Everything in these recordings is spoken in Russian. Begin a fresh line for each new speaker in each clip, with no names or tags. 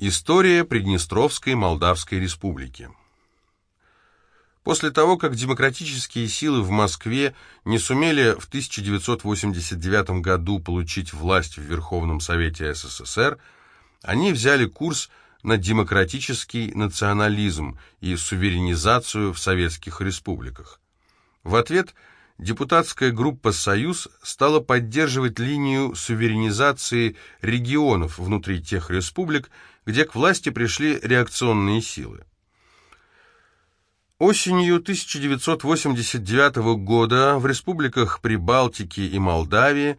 История Приднестровской Молдавской Республики После того, как демократические силы в Москве не сумели в 1989 году получить власть в Верховном Совете СССР, они взяли курс на демократический национализм и суверенизацию в советских республиках. В ответ депутатская группа «Союз» стала поддерживать линию суверенизации регионов внутри тех республик, где к власти пришли реакционные силы. Осенью 1989 года в республиках Прибалтики и Молдавии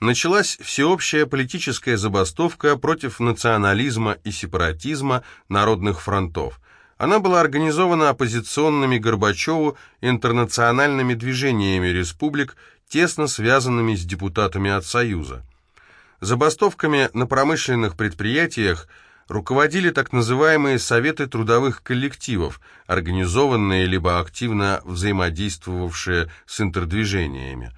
началась всеобщая политическая забастовка против национализма и сепаратизма народных фронтов. Она была организована оппозиционными Горбачеву интернациональными движениями республик, тесно связанными с депутатами от Союза. Забастовками на промышленных предприятиях – руководили так называемые советы трудовых коллективов, организованные либо активно взаимодействовавшие с интердвижениями.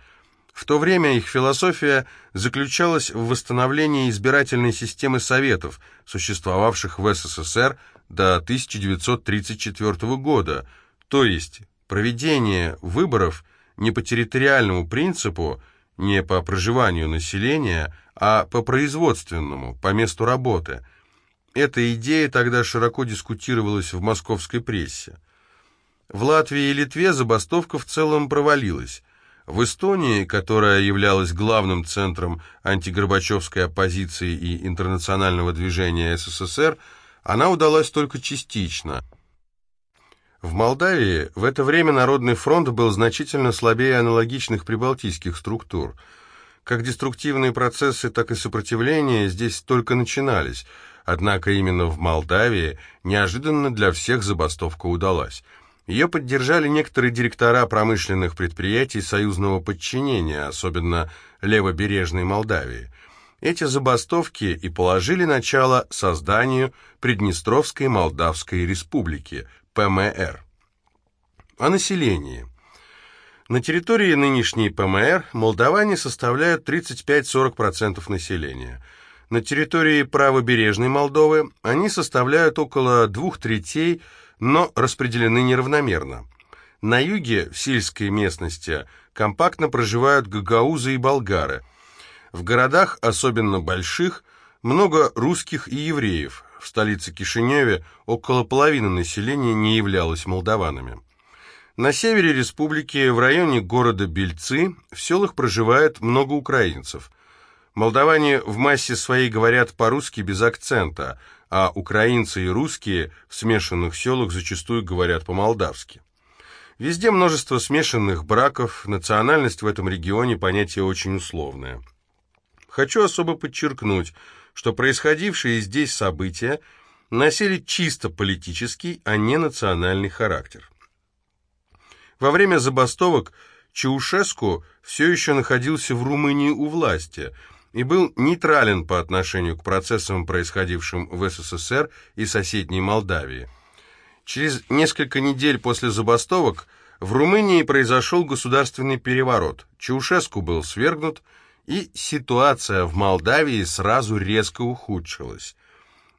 В то время их философия заключалась в восстановлении избирательной системы советов, существовавших в СССР до 1934 года, то есть проведение выборов не по территориальному принципу, не по проживанию населения, а по производственному, по месту работы – эта идея тогда широко дискутировалась в московской прессе. В Латвии и Литве забастовка в целом провалилась. В Эстонии, которая являлась главным центром антигорбачевской оппозиции и интернационального движения СССР, она удалась только частично. В Молдавии в это время Народный фронт был значительно слабее аналогичных прибалтийских структур. Как деструктивные процессы, так и сопротивление здесь только начинались – Однако именно в Молдавии неожиданно для всех забастовка удалась. Ее поддержали некоторые директора промышленных предприятий союзного подчинения, особенно левобережной Молдавии. Эти забастовки и положили начало созданию Приднестровской Молдавской Республики, ПМР. О населении. На территории нынешней ПМР молдаване составляют 35-40% населения – на территории правобережной Молдовы они составляют около двух третей, но распределены неравномерно. На юге, в сельской местности, компактно проживают гагаузы и болгары. В городах, особенно больших, много русских и евреев. В столице Кишиневе около половины населения не являлось молдаванами. На севере республики, в районе города Бельцы, в селах проживает много украинцев – Молдаване в массе своей говорят по-русски без акцента, а украинцы и русские в смешанных селах зачастую говорят по-молдавски. Везде множество смешанных браков, национальность в этом регионе понятие очень условное. Хочу особо подчеркнуть, что происходившие здесь события носили чисто политический, а не национальный характер. Во время забастовок Чаушеску все еще находился в Румынии у власти – и был нейтрален по отношению к процессам, происходившим в СССР и соседней Молдавии. Через несколько недель после забастовок в Румынии произошел государственный переворот. Чаушеску был свергнут, и ситуация в Молдавии сразу резко ухудшилась.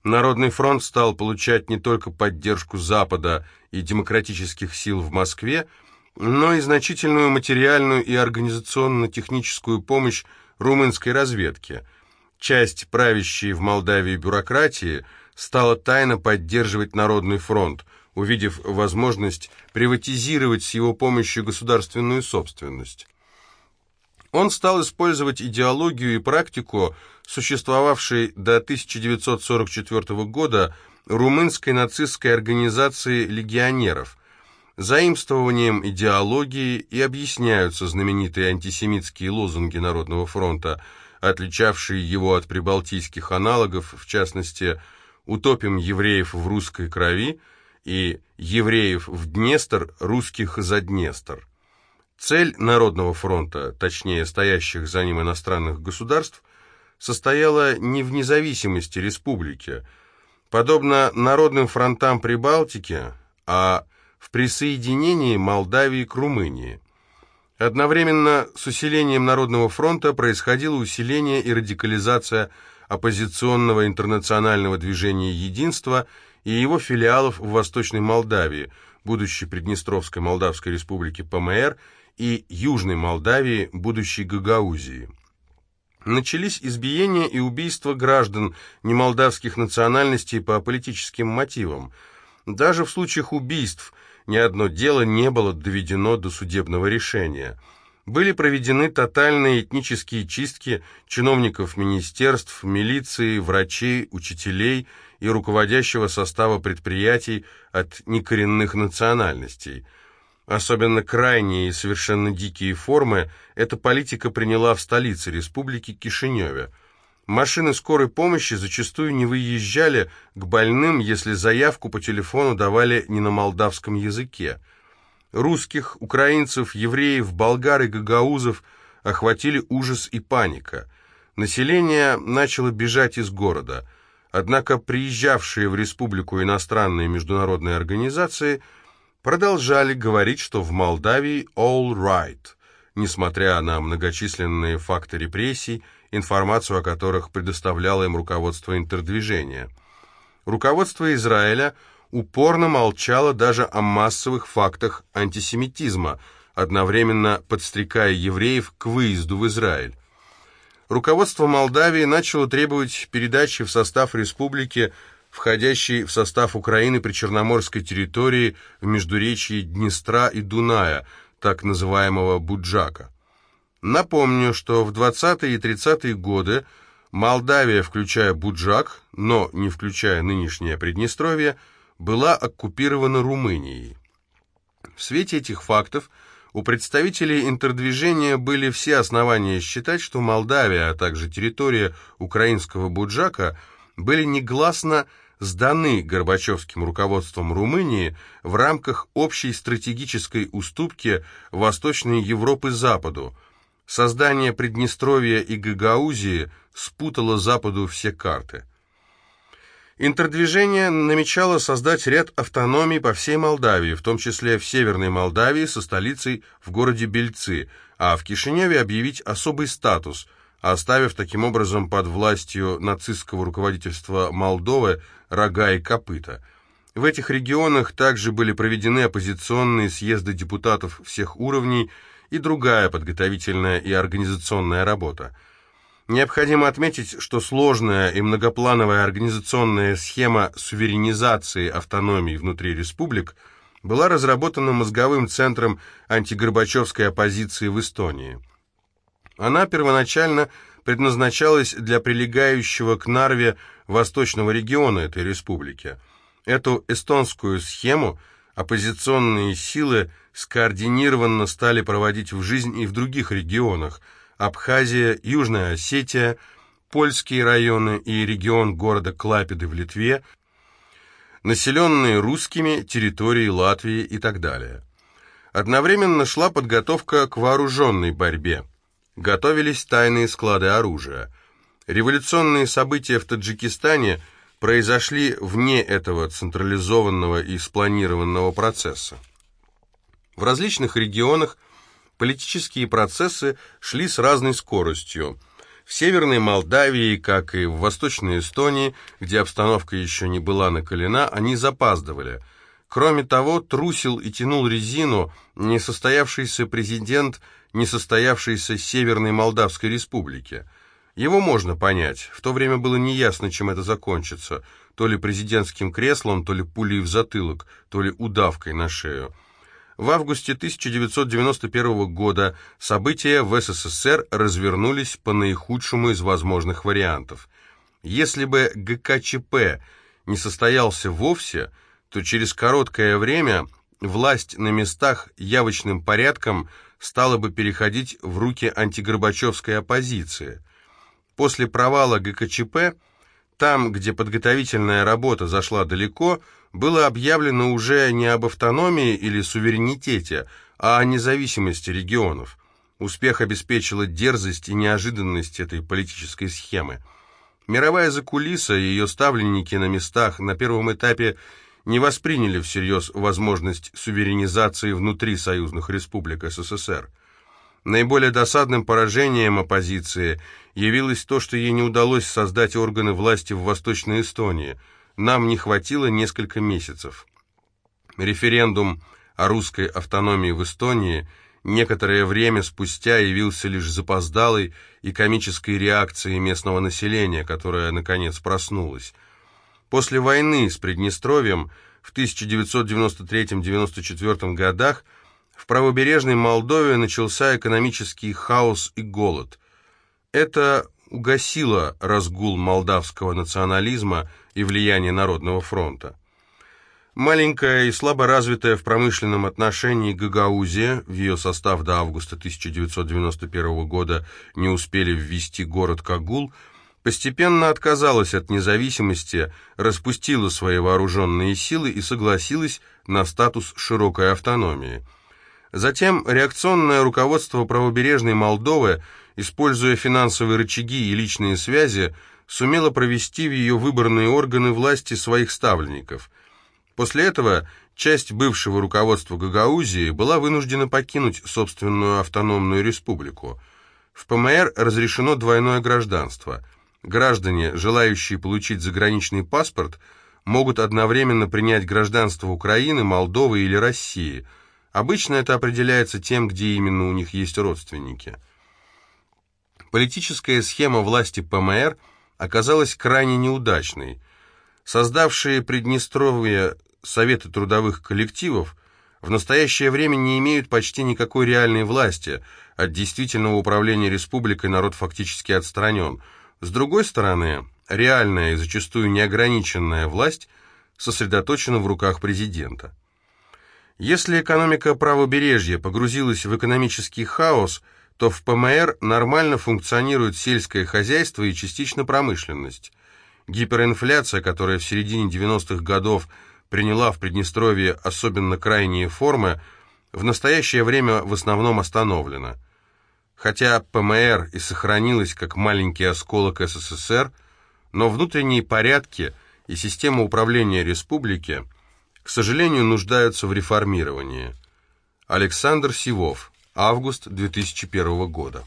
Народный фронт стал получать не только поддержку Запада и демократических сил в Москве, но и значительную материальную и организационно-техническую помощь румынской разведки. Часть правящей в Молдавии бюрократии стала тайно поддерживать Народный фронт, увидев возможность приватизировать с его помощью государственную собственность. Он стал использовать идеологию и практику, существовавшей до 1944 года румынской нацистской организации легионеров, Заимствованием идеологии и объясняются знаменитые антисемитские лозунги Народного фронта, отличавшие его от прибалтийских аналогов, в частности, «Утопим евреев в русской крови» и «Евреев в Днестр, русских за Днестр». Цель Народного фронта, точнее стоящих за ним иностранных государств, состояла не в независимости республики. Подобно народным фронтам Прибалтики, а в присоединении Молдавии к Румынии. Одновременно с усилением Народного фронта происходило усиление и радикализация оппозиционного интернационального движения «Единство» и его филиалов в Восточной Молдавии, будущей Приднестровской Молдавской Республики ПМР и Южной Молдавии, будущей Гагаузии. Начались избиения и убийства граждан немолдавских национальностей по политическим мотивам. Даже в случаях убийств ни одно дело не было доведено до судебного решения. Были проведены тотальные этнические чистки чиновников министерств, милиции, врачей, учителей и руководящего состава предприятий от некоренных национальностей – Особенно крайние и совершенно дикие формы эта политика приняла в столице республики Кишиневе. Машины скорой помощи зачастую не выезжали к больным, если заявку по телефону давали не на молдавском языке. Русских, украинцев, евреев, болгар и гагаузов охватили ужас и паника. Население начало бежать из города. Однако приезжавшие в республику иностранные международные организации – продолжали говорить, что в Молдавии all right, несмотря на многочисленные факты репрессий, информацию о которых предоставляло им руководство интердвижения. Руководство Израиля упорно молчало даже о массовых фактах антисемитизма, одновременно подстрекая евреев к выезду в Израиль. Руководство Молдавии начало требовать передачи в состав республики входящий в состав Украины при Черноморской территории в междуречии Днестра и Дуная, так называемого Буджака. Напомню, что в 20-е и 30-е годы Молдавия, включая Буджак, но не включая нынешнее Приднестровье, была оккупирована Румынией. В свете этих фактов у представителей интердвижения были все основания считать, что Молдавия, а также территория украинского Буджака были негласно сданы Горбачевским руководством Румынии в рамках общей стратегической уступки Восточной Европы Западу. Создание Приднестровья и Гагаузии спутало Западу все карты. Интердвижение намечало создать ряд автономий по всей Молдавии, в том числе в Северной Молдавии со столицей в городе Бельцы, а в Кишиневе объявить особый статус – оставив таким образом под властью нацистского руководительства Молдовы рога и копыта. В этих регионах также были проведены оппозиционные съезды депутатов всех уровней и другая подготовительная и организационная работа. Необходимо отметить, что сложная и многоплановая организационная схема суверенизации автономии внутри республик была разработана мозговым центром антигорбачевской оппозиции в Эстонии. Она первоначально предназначалась для прилегающего к Нарве восточного региона этой республики. Эту эстонскую схему оппозиционные силы скоординированно стали проводить в жизнь и в других регионах – Абхазия, Южная Осетия, польские районы и регион города Клапиды в Литве, населенные русскими территории Латвии и так далее. Одновременно шла подготовка к вооруженной борьбе – готовились тайные склады оружия. Революционные события в Таджикистане произошли вне этого централизованного и спланированного процесса. В различных регионах политические процессы шли с разной скоростью. В Северной Молдавии, как и в Восточной Эстонии, где обстановка еще не была накалена, они запаздывали. Кроме того, трусил и тянул резину несостоявшийся президент несостоявшейся Северной Молдавской Республики. Его можно понять, в то время было неясно, чем это закончится, то ли президентским креслом, то ли пулей в затылок, то ли удавкой на шею. В августе 1991 года события в СССР развернулись по наихудшему из возможных вариантов. Если бы ГКЧП не состоялся вовсе, то через короткое время власть на местах явочным порядком – стала бы переходить в руки антигорбачевской оппозиции. После провала ГКЧП, там, где подготовительная работа зашла далеко, было объявлено уже не об автономии или суверенитете, а о независимости регионов. Успех обеспечила дерзость и неожиданность этой политической схемы. Мировая закулиса и ее ставленники на местах на первом этапе не восприняли всерьез возможность суверенизации внутри союзных республик СССР. Наиболее досадным поражением оппозиции явилось то, что ей не удалось создать органы власти в Восточной Эстонии. Нам не хватило несколько месяцев. Референдум о русской автономии в Эстонии некоторое время спустя явился лишь запоздалой и комической реакцией местного населения, которое, наконец, проснулось. После войны с Приднестровьем в 1993-1994 годах в правобережной Молдове начался экономический хаос и голод. Это угасило разгул молдавского национализма и влияние Народного фронта. Маленькая и слабо развитая в промышленном отношении Гагаузия, в ее состав до августа 1991 года не успели ввести город Кагул, постепенно отказалась от независимости, распустила свои вооруженные силы и согласилась на статус широкой автономии – Затем реакционное руководство правобережной Молдовы, используя финансовые рычаги и личные связи, сумело провести в ее выборные органы власти своих ставленников. После этого часть бывшего руководства Гагаузии была вынуждена покинуть собственную автономную республику. В ПМР разрешено двойное гражданство. Граждане, желающие получить заграничный паспорт, могут одновременно принять гражданство Украины, Молдовы или России – Обычно это определяется тем, где именно у них есть родственники. Политическая схема власти ПМР оказалась крайне неудачной. Создавшие Приднестровье Советы трудовых коллективов в настоящее время не имеют почти никакой реальной власти, от действительного управления республикой народ фактически отстранен. С другой стороны, реальная и зачастую неограниченная власть сосредоточена в руках президента. Если экономика правобережья погрузилась в экономический хаос, то в ПМР нормально функционирует сельское хозяйство и частично промышленность. Гиперинфляция, которая в середине 90-х годов приняла в Приднестровье особенно крайние формы, в настоящее время в основном остановлена. Хотя ПМР и сохранилась как маленький осколок СССР, но внутренние порядки и система управления республики – к сожалению, нуждаются в реформировании. Александр Сивов. Август 2001 года.